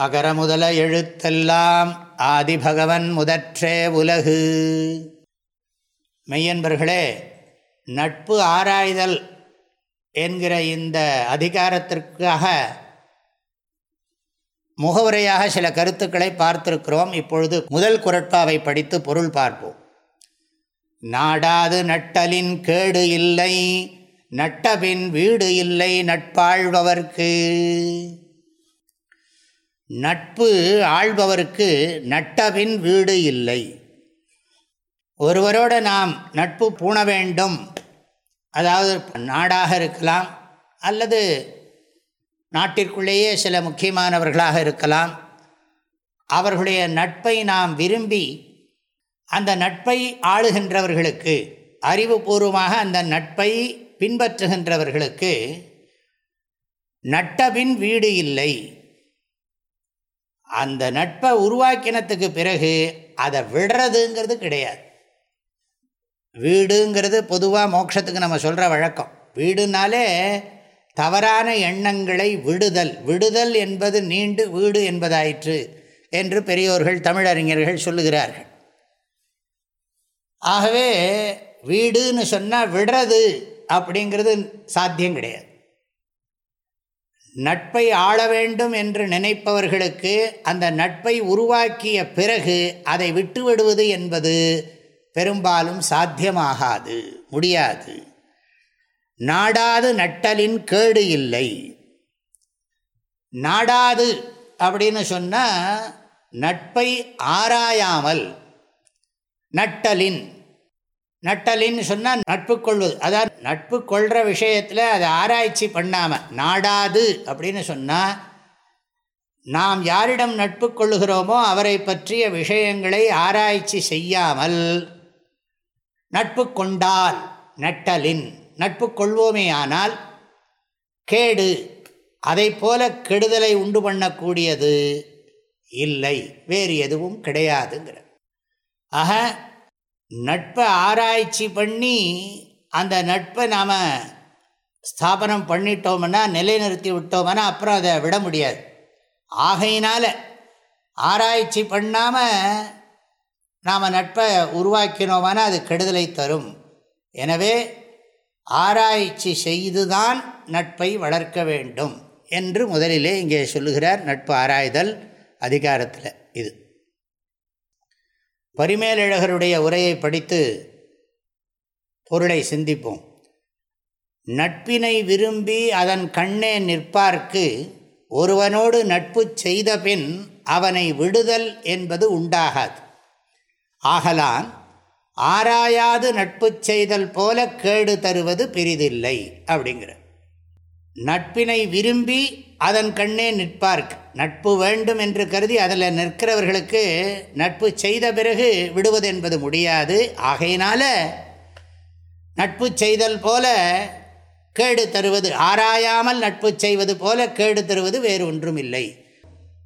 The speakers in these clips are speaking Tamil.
அகர முதல எழுத்தெல்லாம் ஆதிபகவன் முதற்றே உலகு. மெய்யன்பர்களே நட்பு ஆராய்தல் என்கிற இந்த அதிகாரத்திற்காக முகவுரையாக சில கருத்துக்களை பார்த்திருக்கிறோம். இப்பொழுது முதல் குரட்பாவை படித்து பொருள் பார்ப்போம். நாடாது நட்டலின் கேடு இல்லை நட்டபின் வீடு இல்லை நட்பாழ்பவர்க்கு. நட்பு ஆள்பவருக்கு நட்டபின் வீடு இல்லை. ஒருவரோடு நாம் நட்பு பூண வேண்டும். அதாவது நாடாக இருக்கலாம் அல்லது நாட்டிற்குள்ளேயே சில முக்கியமானவர்களாக இருக்கலாம். அவர்களுடைய நட்பை நாம் விரும்பி அந்த நட்பை ஆளுகின்றவர்களுக்கு அறிவுபூர்வமாக அந்த நட்பை பின்பற்றுகின்றவர்களுக்கு நட்டபின் வீடு இல்லை. அந்த நட்பை உருவாக்கினத்துக்கு பிறகு அதை விடுறதுங்கிறது கிடையாது. வீடுங்கிறது பொதுவாக மோட்சத்துக்கு நம்ம சொல்கிற வழக்கம். வீடுனாலே தவறான எண்ணங்களை விடுதல். விடுதல் என்பது நீண்டு வீடு என்பதாயிற்று என்று பெரியோர்கள் தமிழறிஞர்கள் சொல்லுகிறார்கள். ஆகவே வீடுன்னு சொன்னால் விடுறது அப்படிங்கிறது சாத்தியம் கிடையாது. நட்பை ஆள வேண்டும் என்று நினைப்பவர்களுக்கு அந்த நட்பை உருவாக்கிய பிறகு அதை விட்டுவிடுவது என்பது பெரும்பாலும் சாத்தியமாகாது முடியாது. நாடாது நட்டலின் கேடு இல்லை. நாடாது அப்படின்னு சொன்னால் நட்பை ஆராயாமல் நட்டலின் நட்டலின்னு சொன்னால் நட்பு கொள்வது அதாவது நட்பு கொள்கிற விஷயத்தில் அதை ஆராய்ச்சி பண்ணாமல் நாடாது அப்படின்னு சொன்னால் நாம் யாரிடம் நட்பு கொள்ளுகிறோமோ அவரை பற்றிய விஷயங்களை ஆராய்ச்சி செய்யாமல் நட்பு கொண்டால் நட்டலின் நட்பு கொள்வோமே ஆனால் கேடு. அதை போல கெடுதலை உண்டு பண்ணக்கூடியது இல்லை. வேறு எதுவும் கிடையாதுங்கிற ஆக நட்பை ஆராய்ச்சி பண்ணி அந்த நட்பை நாம் ஸ்தாபனம் பண்ணிட்டோம்னா நிலைநிறுத்தி விட்டோம்னா அப்புறம் அதை விட முடியாது. ஆகையினால் ஆராய்ச்சி பண்ணாமல் நாம் நட்பை உருவாக்கினோம்னா அது கெடுதலை தரும். எனவே ஆராய்ச்சி செய்துதான் நட்பை வளர்க்க வேண்டும் என்று முதலிலே இங்கே சொல்லுகிறார் நட்பு ஆராய்தல் அதிகாரத்தில் இது. பரிமேலழகருடைய உரையை படித்து பொருளை சிந்திப்போம். நட்பினை விரும்பி அதன் கண்ணே நிற்பார்க்கு ஒருவனோடு நட்பு செய்த பின் அவனை விடுதல் என்பது உண்டாகாது. ஆகலான் ஆராயாது நட்பு செய்தல் போல கேடு தருவது பெரிதில்லை அப்படிங்கிற நட்பினை விரும்பி அதன் கண்ணே நிற்பார்க்கு நட்பு வேண்டும் என்று கருதி அதில் நிற்கிறவர்களுக்கு நட்பு செய்த பிறகு விடுவது என்பது முடியாது. ஆகையினால நட்பு செய்தல் போல கேடு தருவது ஆராயாமல் நட்பு செய்வது போல கேடு தருவது வேறு ஒன்றும் இல்லை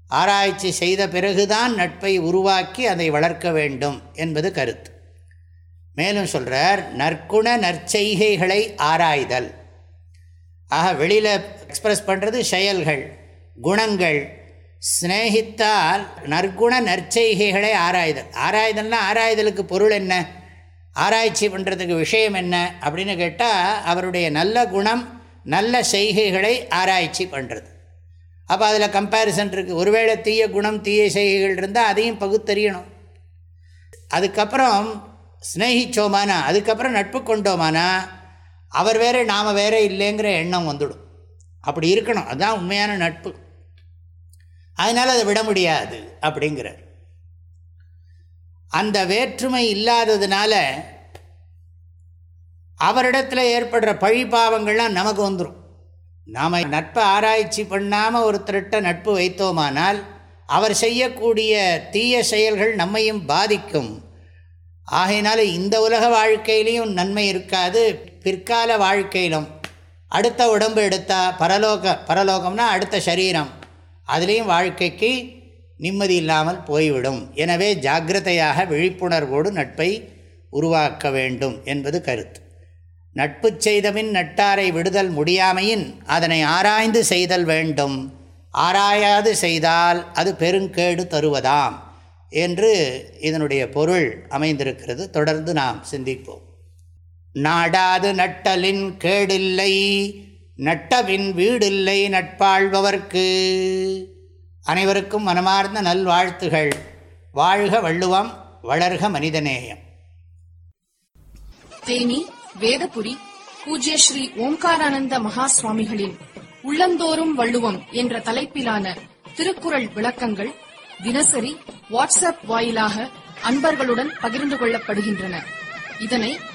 ஆராய்ச்சி செய்த பிறகுதான் நட்பை உருவாக்கி அதை வளர்க்க வேண்டும் என்பது கருத்து. மேலும் சொல்கிறார் நற்குண நற்செய்கைகளை ஆராய்தல். ஆக வெளியில் எக்ஸ்பிரஸ் பண்ணுறது செயல்கள் குணங்கள். ஸ்னேகித்தால் நற்குண நற்செய்கைகளை ஆராய்தல். ஆராய்தல்னா ஆராய்தலுக்கு பொருள் என்ன? ஆராய்ச்சி பண்ணுறதுக்கு விஷயம் என்ன? அப்படின்னு கேட்டால் அவருடைய நல்ல குணம் நல்ல செய்கைகளை ஆராய்ச்சி பண்ணுறது அப்போ அதில் கம்பேரிசன் இருக்குது ஒருவேளை தீய குணம் தீய செய்கைகள் இருந்தால் அதையும் பகுத்தறியணும். அதுக்கப்புறம் ஸ்னேகிச்சோமானா அதுக்கப்புறம் நட்பு கொண்டோமானா அவர் வேறு நாம் வேறு இல்லைங்கிற எண்ணம் வந்துடும். அப்படி இருக்கணும். அதுதான் உண்மையான நட்பு. அதனால் அதை விட முடியாது அப்படிங்கிறார். அந்த வேற்றுமை இல்லாததுனால அவரிடத்தில் ஏற்படுற பழி பாவங்கள்லாம் நமக்கு வந்துடும் நாம் நட்பை ஆராய்ச்சி பண்ணாமல் ஒருத்தர்கிட்ட நட்பு வைத்தோமானால் அவர் செய்யக்கூடிய தீய செயல்கள் நம்மையும் பாதிக்கும். ஆகையினால இந்த உலக வாழ்க்கையிலையும் நன்மை இருக்காது. பிற்கால வாழ்க்கையிலும் அடுத்த உடம்பு எடுத்தால் பரலோக பரலோகம்னா அடுத்த சரீரம். அதுலேயும் வாழ்க்கைக்கு நிம்மதி இல்லாமல் போய்விடும். எனவே ஜாக்கிரதையாக விழிப்புணர்வோடு நட்பை உருவாக்க வேண்டும் என்பது கருத்து. நட்பு செய்தபின் நட்டாரை விடுதல் முடியாமையின் அதனை ஆராய்ந்து செய்தல் வேண்டும். ஆராயாது செய்தால் அது பெருங்கேடு தருவதாம் என்று இதனுடைய பொருள் அமைந்திருக்கிறது. தொடர்ந்து நாம் சிந்திப்போம். நாடாது நட்டலின் கேடில்லை நட்டவின் வீடில்லை நட்பாழ்பவர்க்கு. அனைவருக்கும் மனமார்ந்த நல்வாழ்த்துகள். வாழ்க வள்ளுவம் வளர்க மனிதநேயம். தேனி வேதபுரி பூஜ்ய ஸ்ரீ ஓம்காரானந்த மகா சுவாமிகளின் உள்ளந்தோறும் வள்ளுவம் என்ற தலைப்பிலான திருக்குறள் விளக்கங்கள் தினசரி வாட்ஸ்அப் வாயிலாக அன்பர்களுடன் பகிர்ந்து கொள்ளப்படுகின்றன. இதனை